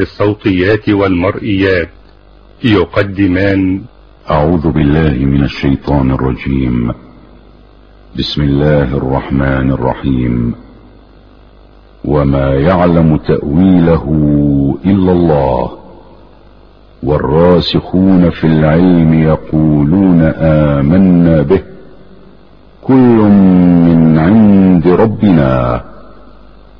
الصوتيات والمرئيات. يقدمان. أعوذ بالله من الشيطان الرجيم. بسم الله الرحمن الرحيم. وما يعلم تأويله إلا الله. والراسخون في العلم يقولون آمنا به. كل من عند ربنا.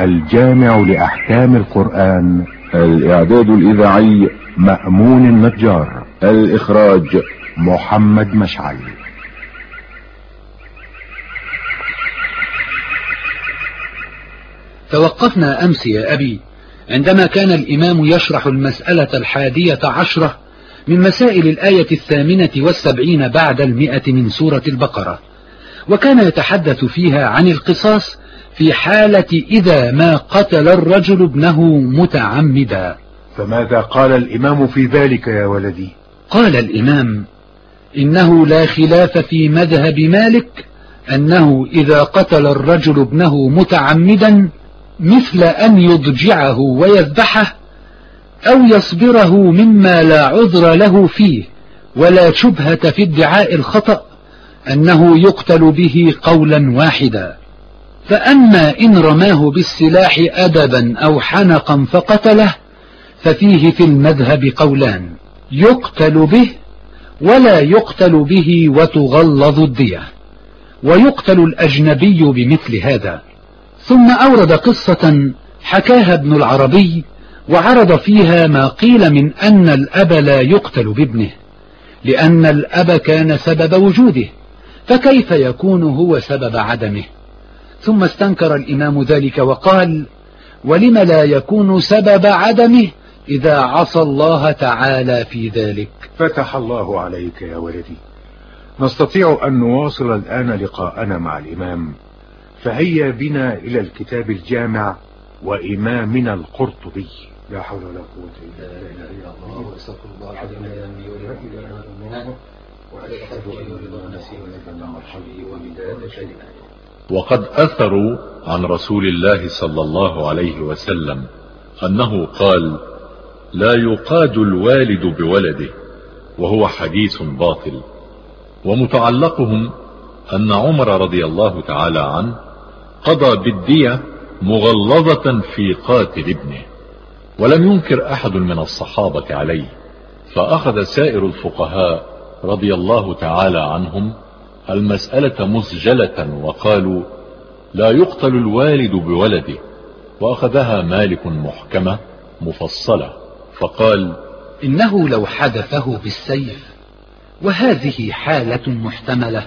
الجامع لأحكام القرآن. الإعداد الإذاعي مأمون النجار. الإخراج محمد مشعل. توقفنا أمس يا أبي. عندما كان الإمام يشرح المسألة الحادية عشرة من مسائل الآية الثامنة والسبعين بعد المئة من سورة البقرة وكان يتحدث فيها عن القصاص في حالة إذا ما قتل الرجل ابنه متعمدا. فماذا قال الإمام في ذلك يا ولدي؟ قال الإمام إنه لا خلاف في مذهب مالك أنه إذا قتل الرجل ابنه متعمدا مثل أن يضجعه ويذبحه أو يصبره مما لا عذر له فيه ولا شبهة في ادعاء الخطأ أنه يقتل به قولا واحدا. فأما إن رماه بالسلاح أدبا أو حنقا فقتله ففيه في المذهب قولان يقتل به ولا يقتل به وتغلظ الدية ويقتل الأجنبي بمثل هذا. ثم أورد قصة حكاها ابن العربي وعرض فيها ما قيل من أن الأب لا يقتل بابنه لأن الأب كان سبب وجوده فكيف يكون هو سبب عدمه؟ ثم استنكر الإمام ذلك وقال ولم لا يكون سبب عدمه إذا عصى الله تعالى في ذلك فتح الله عليك يا ولدي نستطيع أن نواصل الآن لقاءنا مع الإمام فهيا بنا إلى الكتاب الجامع وإمامنا القرطبي لا حول ولا قوة إلا بالله واستغفر الله العظيم وقد أثروا عن رسول الله صلى الله عليه وسلم أنه قال لا يقاد الوالد بولده وهو حديث باطل. ومتعلقهم أن عمر رضي الله تعالى عنه قضى بالدية مغلظة في قاتل ابنه ولم ينكر أحد من الصحابة عليه فأخذ سائر الفقهاء رضي الله تعالى عنهم المسألة مسجلة وقالوا لا يقتل الوالد بولده وأخذها مالك محكمة مفصلة فقال إنه لو حدثه بالسيف وهذه حالة محتملة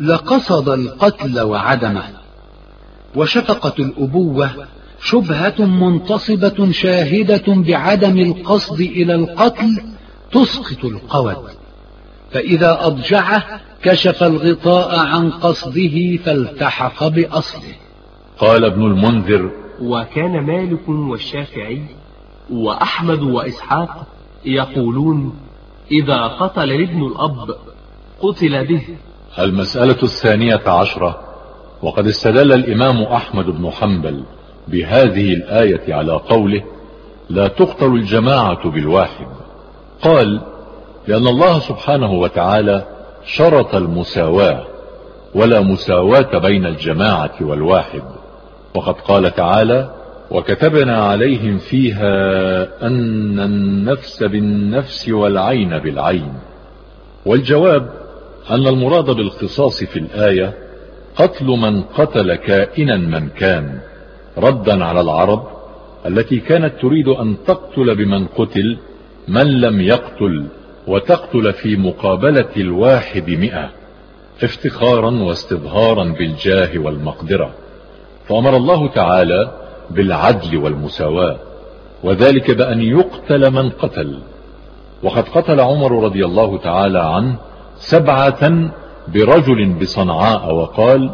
لقصد القتل وعدمه وشفقة الأبوة شبهة منتصبة شاهدة بعدم القصد إلى القتل تسقط القود فإذا أضجعه كشف الغطاء عن قصده فالتحق بأصله. قال ابن المنذر وكان مالك والشافعي وأحمد وإسحاق يقولون إذا قتل الابن الأب قتل به. المسألة الثانية عشرة. وقد استدل الإمام أحمد بن حنبل بهذه الآية على قوله لا تقتل الجماعة بالواحد. قال لأن الله سبحانه وتعالى شرط المساواة ولا مساواة بين الجماعة والواحد. وقد قال تعالى وكتبنا عليهم فيها أن النفس بالنفس والعين بالعين والجواب أن المراد بالقصاص في الآية قتل من قتل كائنا من كان ردا على العرب التي كانت تريد أن تقتل بمن قتل من لم يقتل. وتقتل في مقابلة الواحد مئة افتخارا واستظهارا بالجاه والمقدرة. فأمر الله تعالى بالعدل والمساواة وذلك بأن يقتل من قتل. وقد قتل عمر رضي الله تعالى عنه سبعة برجل بصنعاء وقال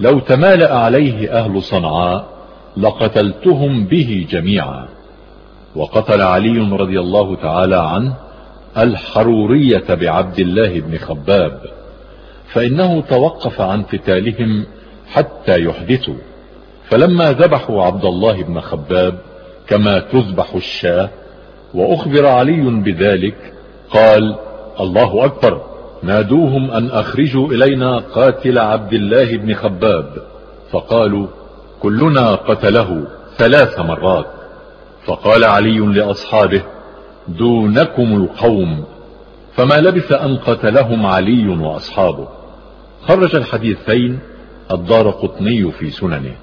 لو تمالأ عليه أهل صنعاء لقتلتهم به جميعا. وقتل علي رضي الله تعالى عنه الحرورية بعبد الله بن خباب فإنه توقف عن قتالهم حتى يحدثوا. فلما ذبحوا عبد الله بن خباب كما تذبح الشاة وأخبر علي بذلك قال الله أكبر نادوهم أن أخرجوا إلينا قاتل عبد الله بن خباب. فقالوا كلنا قتله ثلاث مرات. فقال علي لأصحابه دونكم القوم فما لبث أن قتلهم علي وأصحابه. خرج الحديثين الدار قطني في سننه.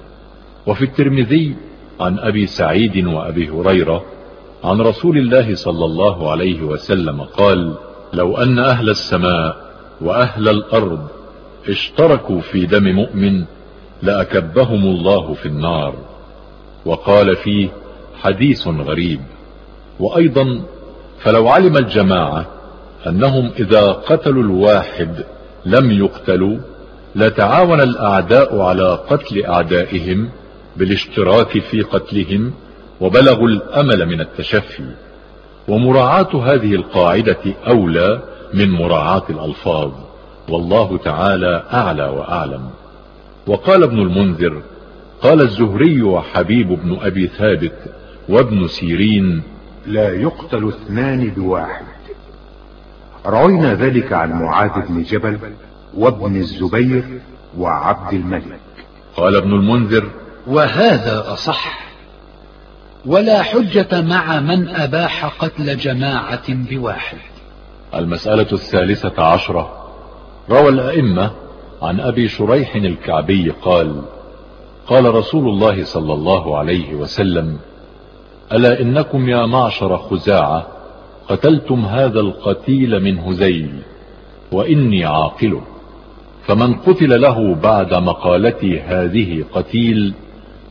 وفي الترمذي عن أبي سعيد وأبي هريرة عن رسول الله صلى الله عليه وسلم قال لو أن أهل السماء وأهل الأرض اشتركوا في دم مؤمن لأكبهم الله في النار. وقال فيه حديث غريب. وأيضا فلو علم الجماعة أنهم إذا قتلوا الواحد لم يقتلوا لتعاون الأعداء على قتل أعدائهم بالاشتراك في قتلهم وبلغوا الأمل من التشفي. ومراعاة هذه القاعدة أولى من مراعاة الألفاظ. والله تعالى أعلى وأعلم. وقال ابن المنذر قال الزهري وحبيب بن أبي ثابت وابن سيرين لا يقتل اثنان بواحد. روينا ذلك عن معاذ بن جبل وابن الزبير وعبد الملك. قال ابن المنذر وهذا أصح. ولا حجة مع من أباح قتل جماعة بواحد. المسألة الثالثة عشرة. روى الأئمة عن أبي شريح الكعبي قال قال رسول الله صلى الله عليه وسلم ألا إنكم يا معشر خزاعة قتلتم هذا القتيل من هزيل وإني عاقله فمن قتل له بعد مقالتي هذه قتيل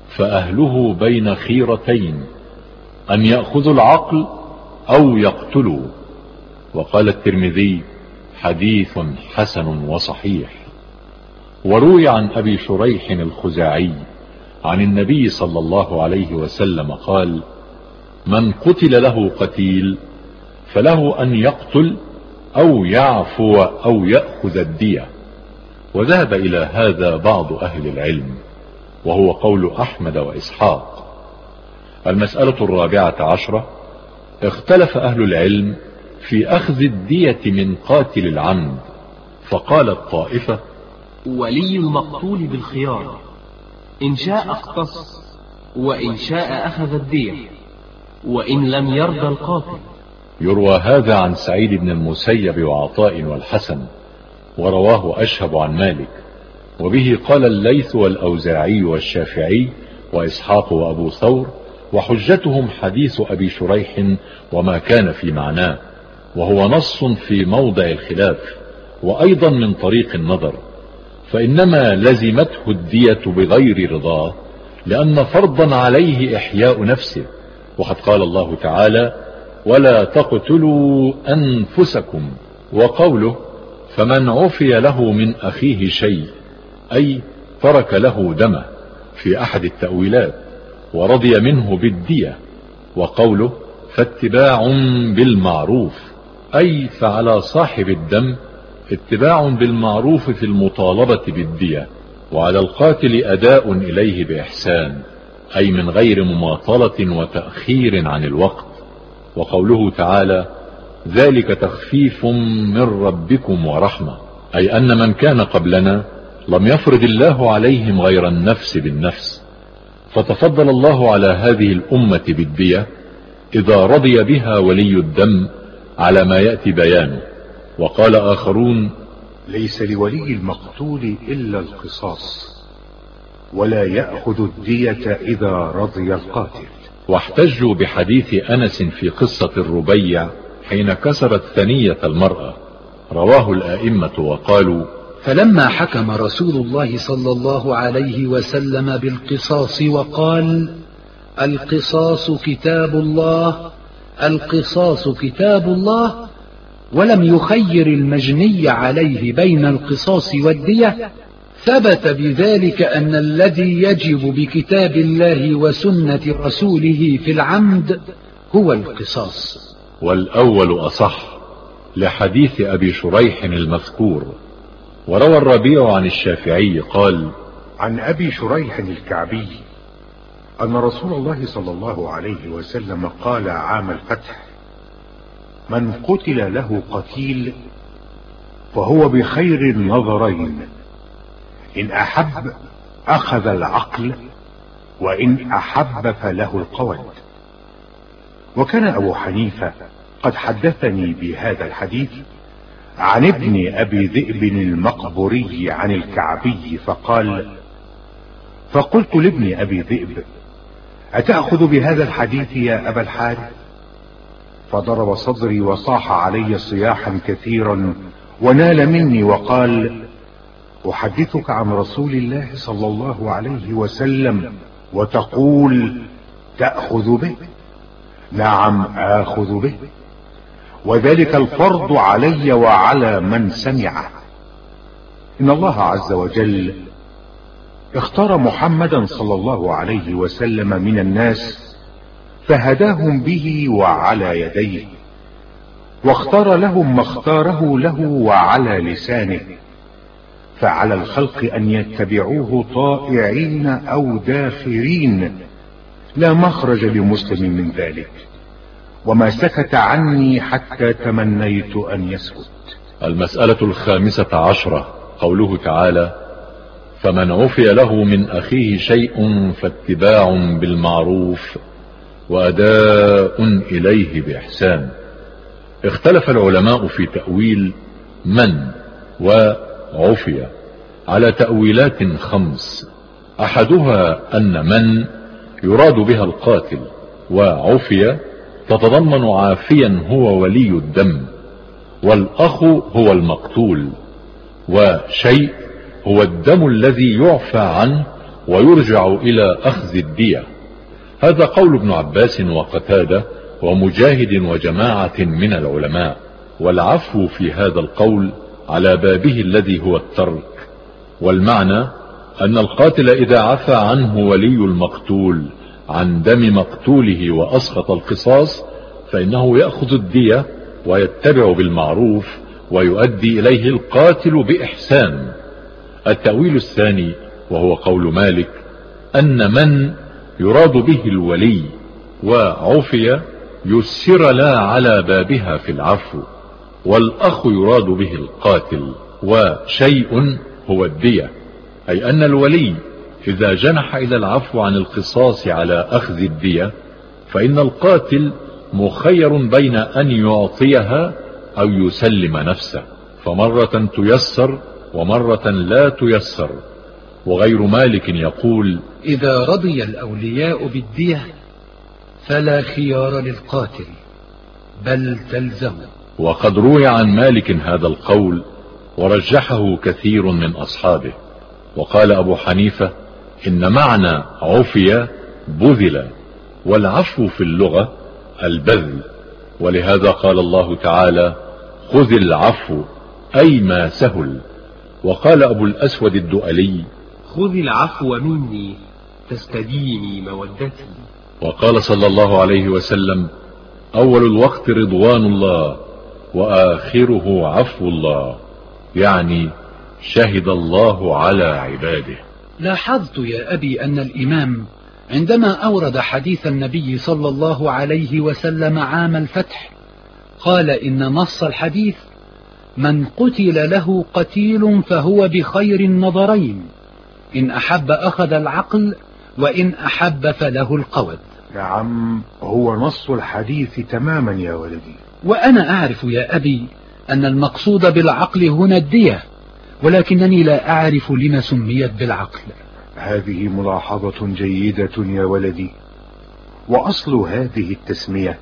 فأهله بين خيرتين أن يأخذوا العقل أو يقتلوا. وقال الترمذي حديث حسن وصحيح. وروي عن أبي شريح الخزاعي عن النبي صلى الله عليه وسلم قال من قتل له قتيل فله أن يقتل أو يعفو أو يأخذ الدية. وذهب إلى هذا بعض أهل العلم وهو قول أحمد وإسحاق. المسألة الرابعة عشرة اختلف أهل العلم في أخذ الدية من قاتل العمد فقالت طائفة ولي المقتول بالخيار إن شاء اختص وإن شاء أخذ الدية. وإن لم يرضى القاتل يروى هذا عن سعيد بن المسيب وعطاء والحسن ورواه أشهب عن مالك. وبه قال الليث والأوزاعي والشافعي وإسحاق وأبو ثور وحجتهم حديث أبي شريح وما كان في معناه وهو نص في موضع الخلاف وأيضا من طريق النظر. فإنما لزمته الدية بغير رضاه لأن فرضا عليه إحياء نفسه. وقد قال الله تعالى ولا تقتلوا أنفسكم. وقوله فمن عفي له من أخيه شيء أي ترك له دمه في أحد التأويلات ورضي منه بالدية. وقوله فاتباع بالمعروف أي فعلى صاحب الدم اتباع بالمعروف في المطالبة بالدية وعلى القاتل أداء إليه بإحسان. أي من غير مماطلة وتأخير عن الوقت. وقوله تعالى ذلك تخفيف من ربكم ورحمة. أي أن من كان قبلنا لم يفرض الله عليهم غير النفس بالنفس. فتفضل الله على هذه الأمة بالدية إذا رضي بها ولي الدم على ما يأتي بيانه. وقال آخرون ليس لولي المقتول إلا القصاص. ولا يأخذ الدية إذا رضي القاتل. واحتجوا بحديث أنس في قصة الربيع حين كسرت ثنية المرأة. رواه الآئمة وقالوا فلما حكم رسول الله صلى الله عليه وسلم بالقصاص وقال القصاص كتاب الله القصاص كتاب الله ولم يخير المجني عليه بين القصاص والدية ثبت بذلك أن الذي يجب بكتاب الله وسنة رسوله في العمد هو القصاص. والأول أصح لحديث أبي شريح المذكور وروى الربيع عن الشافعي قال عن أبي شريح الكعبي أن رسول الله صلى الله عليه وسلم قال عام الفتح من قتل له قتيل فهو بخير النظرين. إن أحب أخذ العقل وإن أحب فله القود وكان أبو حنيفة قد حدثني بهذا الحديث عن ابن أبي ذئب المقبري عن الكعبي فقال فقلت لابن أبي ذئب أتأخذ بهذا الحديث يا أبا الحارث؟ فضرب صدري وصاح علي صياحا كثيرا ونال مني وقال أحدثك عن رسول الله صلى الله عليه وسلم وتقول تأخذ به؟ نعم آخذ به. وذلك الفرض علي وعلى من سمعه. إن الله عز وجل اختار محمدا صلى الله عليه وسلم من الناس فهداهم به وعلى يديه واختار لهم ما اختاره له وعلى لسانه. فعلى الخلق أن يتبعوه طائعين أو داخرين. لا مخرج لمسلم من ذلك. وما سكت عني حتى تمنيت أن يسكت. المسألة الخامسة عشرة قوله تعالى فمن عفي له من أخيه شيء فاتباع بالمعروف وأداء إليه بإحسان. اختلف العلماء في تأويل من وعفي على تأويلات خمس. أحدها أن من يراد بها القاتل وعفي تتضمن عافيا هو ولي الدم والأخ هو المقتول وشيء هو الدم الذي يعفى عنه ويرجع إلى أخذ الدية. هذا قول ابن عباس وقتادة ومجاهد وجماعة من العلماء والعفو في هذا القول على بابه الذي هو الترك. والمعنى أن القاتل إذا عفى عنه ولي المقتول عن دم مقتوله وأسقط القصاص فإنه يأخذ الدية ويتبع بالمعروف ويؤدي إليه القاتل بإحسان. التأويل الثاني وهو قول مالك أن من يراد به الولي وعفي يسر لا على بابها في العفو. والأخ يراد به القاتل وشيء هو الدية أي أن الولي إذا جنح إلى العفو عن القصاص على أخذ الدية فإن القاتل مخير بين أن يعطيها أو يسلم نفسه فمرة تيسر ومرة لا تيسر. وغير مالك يقول إذا رضي الأولياء بالدية فلا خيار للقاتل بل تلزم وقد روي عن مالك هذا القول ورجحه كثير من أصحابه. وقال أبو حنيفة إن معنى عفي بذل والعفو في اللغة البذل. ولهذا قال الله تعالى خذ العفو أي ما سهل. وقال أبو الأسود الدؤلي خذ العفو مني تستديني مودتي. وقال صلى الله عليه وسلم أول الوقت رضوان الله وآخره عفو الله يعني شهد الله على عباده. لاحظت يا أبي أن الإمام عندما أورد حديث النبي صلى الله عليه وسلم عام الفتح قال إن نص الحديث من قتل له قتيل فهو بخير النظرين إن أحب أخذ العقل وإن أحب فله القود نعم هو نص الحديث تماما يا ولدي. وأنا أعرف يا أبي أن المقصود بالعقل هنا الدية ولكنني لا أعرف لما سميت بالعقل. هذه ملاحظة جيدة يا ولدي. وأصل هذه التسمية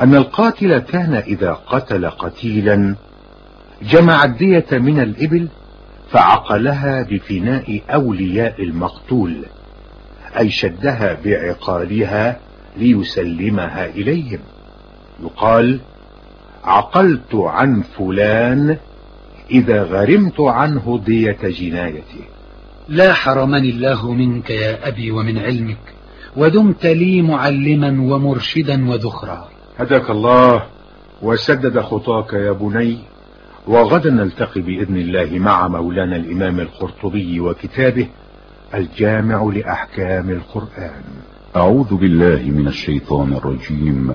أن القاتل كان إذا قتل قتيلا جمع الدية من الإبل فعقلها بفناء أولياء المقتول أي شدها بعقالها ليسلمها إليهم. يقال عقلت عن فلان إذا غرمت عنه دية جنايته لا حرمني الله منك يا أبي ومن علمك ودمت لي معلما ومرشدا وذخرا. هداك الله وسدد خطاك يا بني وغدا نلتقي بإذن الله مع مولانا الإمام القرطبي وكتابه الجامع لأحكام القرآن. أعوذ بالله من الشيطان الرجيم.